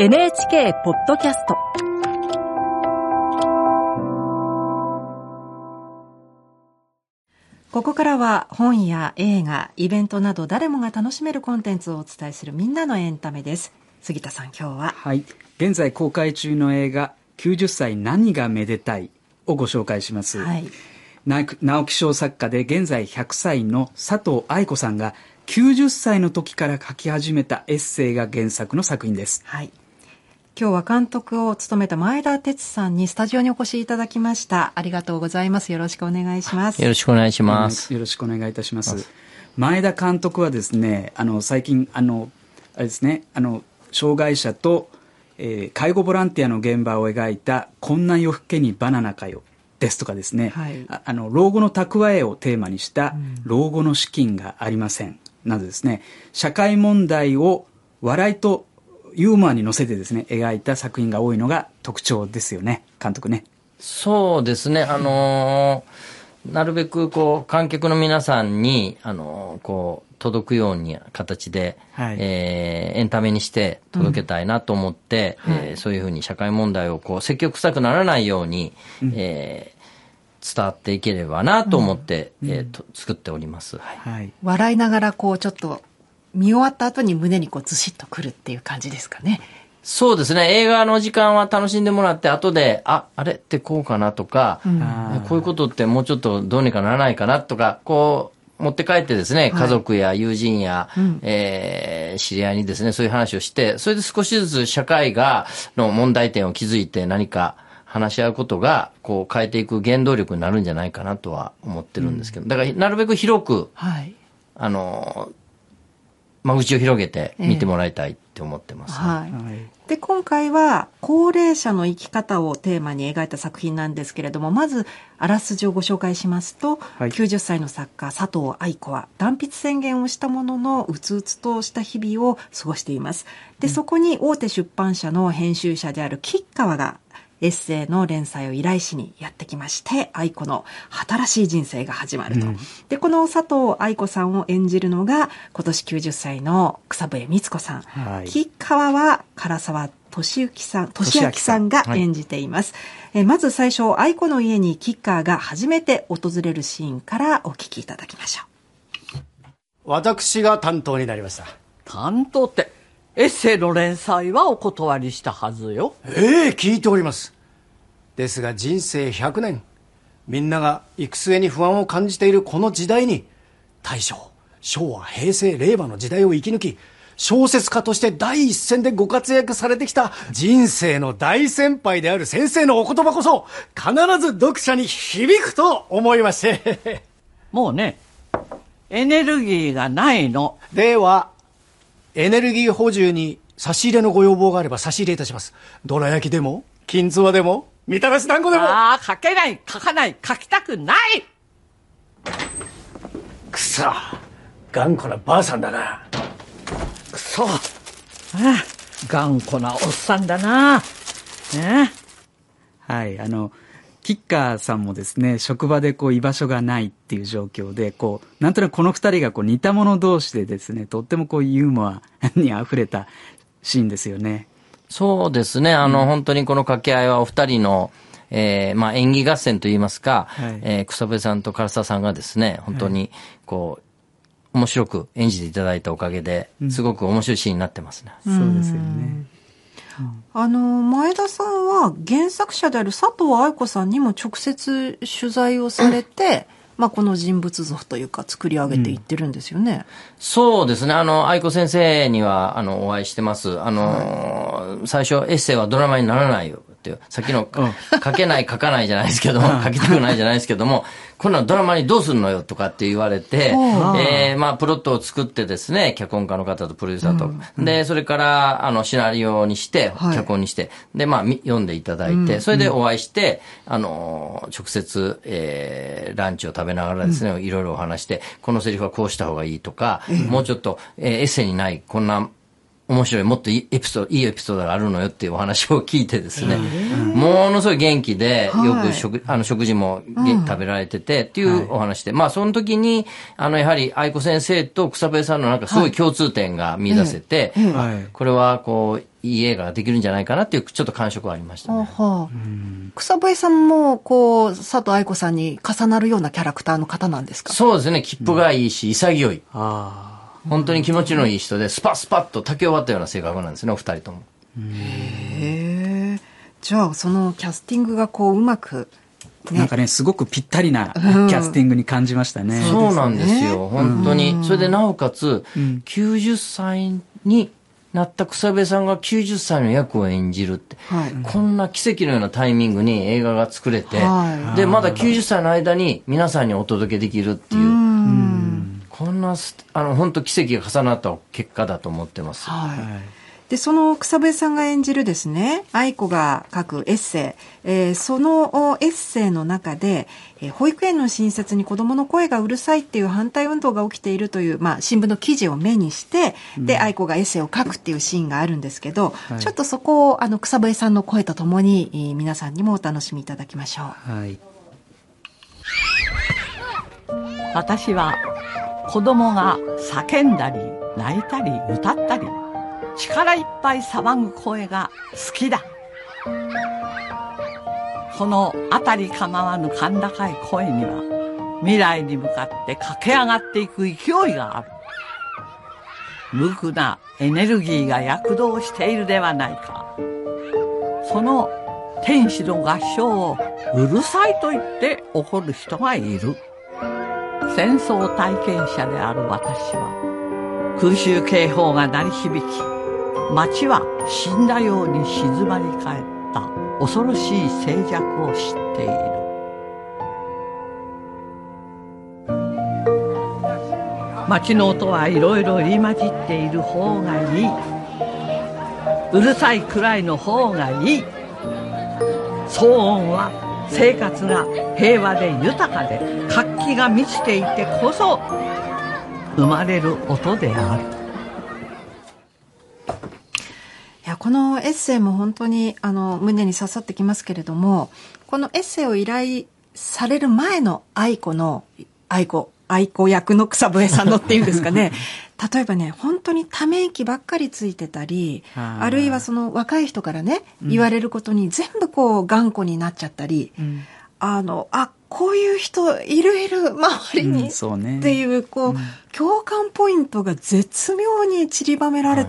NHK ポッドキャスト。ここからは本や映画、イベントなど誰もが楽しめるコンテンツをお伝えするみんなのエンタメです。杉田さん今日は。はい。現在公開中の映画90歳何がめでたいをご紹介します、はい、直木賞作家で現在100歳の佐藤愛子さんが90歳の時から書き始めたエッセイが原作の作品です、はい、今日は監督を務めた前田哲さんにスタジオにお越しいただきました。ありがとうございます。よろしくお願いします。よろしくお願いします。よろしくお願いいたします。前田監督はですねあの最近あのあれですねあの障害者と、えー、介護ボランティアの現場を描いた「こんな夜更けにバナナかよ」ですとかですね、はい、ああの老後の蓄えをテーマにした「老後の資金がありません」などですね。社会問題を笑いとユーモアに乗せてですね描いた作品が多いのが特徴ですよね。監督ね。そうですね。あのー、なるべくこう観客の皆さんにあのー、こう届くように形で、はい、えー、エンタメにして届けたいなと思って、うん、えー、そういうふうに社会問題をこう積極臭くならないように、うん、えー、伝わっていければなと思って、うん、えー、と作っております、はい、笑いながらこうちょっと見終わった後に胸にこうずしっとくるっていう感じですかね。そうですね。映画の時間は楽しんでもらって、後で、あ、あれってこうかなとか、うん、こういうことってもうちょっとどうにかならないかなとか、こう、持って帰ってですね、家族や友人や、はい、えー、知り合いにですね、そういう話をして、それで少しずつ社会が、の問題点を築いて何か話し合うことが、こう変えていく原動力になるんじゃないかなとは思ってるんですけど、だからなるべく広く、はい、あの、間口を広げて見てもらいたいって思ってます、ね。えー、はい。で今回は高齢者の生き方をテーマに描いた作品なんですけれどもまずあらすじをご紹介しますと、はい、90歳の作家佐藤愛子は断筆宣言をしたもののうつうつとした日々を過ごしています。で、そこに大手出版社の編集者である吉川がエッセイの連載を依頼しにやってきまして愛子の新しい人生が始まると、うん、でこの佐藤愛子さんを演じるのが今年90歳の草笛光子さん、はい、吉川は唐沢俊之さん俊明さんが演じています、はい、えまず最初愛子の家に吉川が初めて訪れるシーンからお聞きいただきましょう。私が担当になりました。担当ってエッセイの連載はお断りしたはずよ。ええ聞いております。ですが人生100年みんなが行く末に不安を感じているこの時代に大正昭和平成令和の時代を生き抜き小説家として第一線でご活躍されてきた人生の大先輩である先生のお言葉こそ必ず読者に響くと思いまして。もうねエネルギーがないの。ではエネルギー補充に差し入れのご要望があれば差し入れいたします。どら焼きでも、金つわでも、みたらし団子でも。ああ、書けない、書かない、書きたくないくそ、頑固なばあさんだな。くそ、ああ頑固なおっさんだな。ねはい、あの、キッカーさんもですね、職場でこう居場所がないっていう状況で、こう、なんとなくこの二人がこう似た者同士でですね、とってもこうユーモアに溢れたシーンですよね。そうですね、あの、うん、本当にこの掛け合いはお二人の、えー、まあ演技合戦といいますか、はい、えー、草笛さんと唐沢さんがですね、本当に、こう、面白く演じていただいたおかげで、すごく面白いシーンになってますね。うん、そうですよね。あの前田さんは原作者である佐藤愛子さんにも直接取材をされて、まあ、この人物像というか作り上げていってるんですよね。うん、そうですね。あの、愛子先生には、あの、お会いしてます。あの、はい、最初、エッセイはドラマにならないよっていう、さっきの、書けない書かないじゃないですけども、書きたくないじゃないですけども、こんなドラマにどうするのよとかって言われて、えー、まあ、プロットを作ってですね、脚本家の方とプロデューサーと。うん、で、それから、あの、シナリオにして、脚本にして、で、まあ、読んでいただいて、それでお会いして、あの、直接、えー、ランチを食べながらですね、い。ろいろお話して、このセリフはこうした方がいいとか、もうちょっと、えー、エッセイにない、こんな面白い、もっといいエピソード、いいエピソードがあるのよっていうお話を聞いてですね、ものすごい元気で、よく食、あの食事も、食べられててっていうお話で、まあその時に、あのやはり愛子先生と草笛さんのなんかすごい共通点が見出せて、これはこう、いい映画ができるんじゃないかなっていうちょっと感触はありましたね。はあ、草笛さんも、こう、佐藤愛子さんに重なるようなキャラクターの方なんですか？そうですね。切符がいいし、潔い。ああ。本当に気持ちのいい人で、スパスパッと炊き終わったような性格なんですね、お二人とも。へえ。じゃあ、そのキャスティングがこう、うまく、ね、なんかね、すごくぴったりなキャスティングに感じましたね。うん、そうなんですよ、本当に。それでなおかつ、うん、90歳になった草笛さんが90歳の役を演じるって、はい、こんな奇跡のようなタイミングに映画が作れて、はい、で、まだ90歳の間に皆さんにお届けできるっていう。こんなあの本当奇跡が重なった結果だと思ってます。はい。でその草笛さんが演じるですね愛子が書くエッセイ、えー、そのエッセイの中で、えー、保育園の新設に子どもの声がうるさいっていう反対運動が起きているという、まあ、新聞の記事を目にして、うん、で愛子がエッセイを書くっていうシーンがあるんですけど、はい、ちょっとそこをあの草笛さんの声とともに、えー、皆さんにもお楽しみいただきましょう。はい、私は子供が叫んだり泣いたり歌ったり力いっぱい騒ぐ声が好きだ。この辺り構わぬ甲高い声には未来に向かって駆け上がっていく勢いがある。無垢なエネルギーが躍動しているではないか。その天使の合唱をうるさいと言って怒る人がいる。戦争体験者である私は空襲警報が鳴り響き街は死んだように静まり返った恐ろしい静寂を知っている。街の音はいろいろ入り混じっている方がいい。うるさいくらいの方がいい。騒音は生活が平和で豊かで活気が満ちていてこそ生まれる音である。いやこのエッセイも本当にあの胸に刺さってきますけれどもこのエッセイを依頼される前の愛子の愛子愛子役の草笛さんのっていうんですかね。例えばね、本当にため息ばっかりついてたり、あるいはその若い人からね、言われることに全部こう頑固になっちゃったり、うん、あの、あ、こういう人いるいる周りに、うんね、っていう、こう、うん、共感ポイントが絶妙に散りばめられ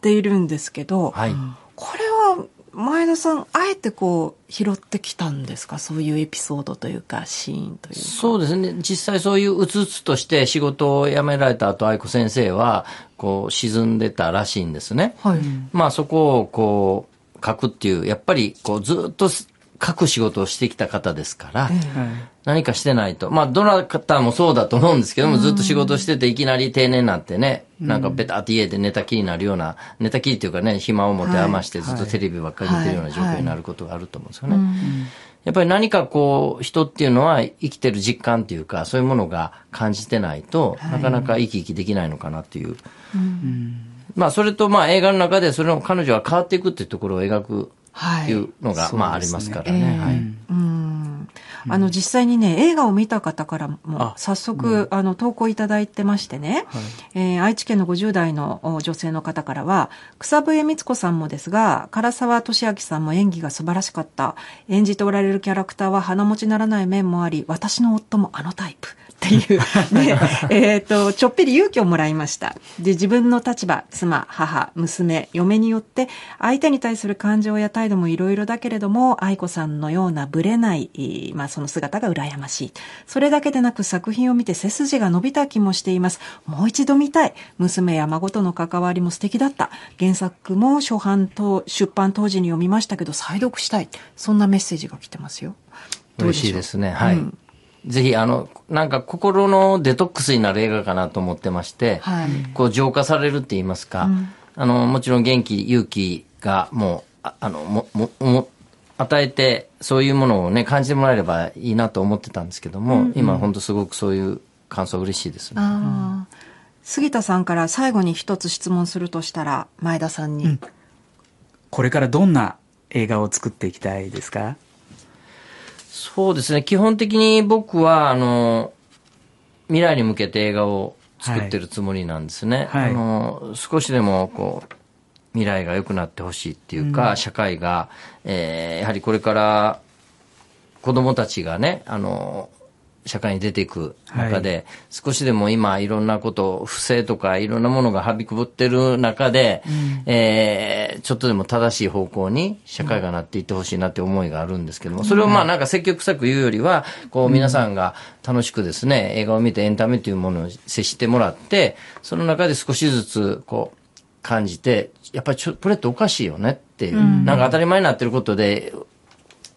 ているんですけど、はいはい、これは前田さん、あえてこう、拾ってきたんですか？そういうエピソードというか、シーンというか。そうですね。実際そういううつうつとして仕事を辞められた後、愛子先生は、こう、沈んでたらしいんですね。はい。まあそこをこう、書くっていう、やっぱりこう、ずっと書く仕事をしてきた方ですから、何かしてないと。まあ、どなたもそうだと思うんですけども、ずっと仕事してていきなり定年になってね、なんかベタって家で寝たきりになるような、寝たきりっていうかね、暇を持て余してずっとテレビばっかり見てるような状況になることがあると思うんですよね。やっぱり何かこう、人っていうのは生きてる実感っていうか、そういうものが感じてないと、なかなか生き生きできないのかなっていう。まあ、それとまあ映画の中でそれの彼女は変わっていくっていうところを描くい。うのが、はい、まあありますからね。ね。はい、うんあの実際にね映画を見た方からも早速あの投稿いただいてましてね、はい、えー、愛知県の50代の女性の方からは草笛光子さんもですが唐沢俊明さんも演技が素晴らしかった。演じておられるキャラクターは鼻持ちならない面もあり私の夫もあのタイプ。っていう。で、えっ、と、ちょっぴり勇気をもらいました。で、自分の立場、妻、母、娘、嫁によって、相手に対する感情や態度もいろいろだけれども、愛子さんのようなぶれない、まあ、その姿が羨ましい。それだけでなく作品を見て背筋が伸びた気もしています。もう一度見たい。娘や孫との関わりも素敵だった。原作も初版と出版当時に読みましたけど、再読したい。そんなメッセージが来てますよ。嬉しいですね。はい。うんぜひ、あの、なんか心のデトックスになる映画かなと思ってまして、はい、こう浄化されるって言いますか、うん、あの、もちろん元気、勇気がもう、ああの、も、も、も、与えて、そういうものをね、感じてもらえればいいなと思ってたんですけども、うんうん、今本当すごくそういう感想嬉しいですね。杉田さんから最後に一つ質問するとしたら、前田さんに。うん、これからどんな映画を作っていきたいですか？そうですね。基本的に僕は、あの、未来に向けて映画を作ってるつもりなんですね。はい、あの、少しでも、こう、未来が良くなってほしいっていうか、うん、社会が、えー、やはりこれから子供たちがね、あの、社会に出ていく中で、はい、少しでも今いろんなこと、不正とかいろんなものがはびくぶってる中で、うん、えー、ちょっとでも正しい方向に社会がなっていってほしいなって思いがあるんですけども、それをまあなんか積極臭く言うよりは、こう皆さんが楽しくですね、映画を見てエンタメというものを接してもらって、その中で少しずつこう感じて、やっぱりちょこれっておかしいよねっていう、うん、なんか当たり前になってることで、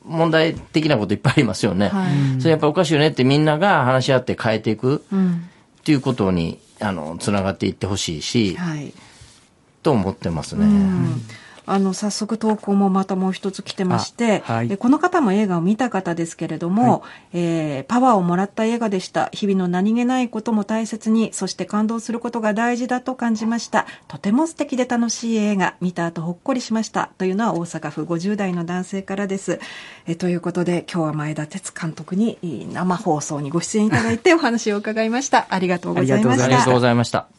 問題的なこといっぱいありますよね。はい、それやっぱおかしいよねってみんなが話し合って変えていくっていうことに、あの、つながっていってほしいし、はい、と思ってますね。うんあの、早速投稿もまたもう一つ来てまして、はい、この方も映画を見た方ですけれども、はい、えー、パワーをもらった映画でした。日々の何気ないことも大切に、そして感動することが大事だと感じました。とても素敵で楽しい映画、見た後ほっこりしました。というのは大阪府50代の男性からです。えということで、今日は前田哲監督に生放送にご出演いただいてお話を伺いました。ありがとうございました。ありがとうございました。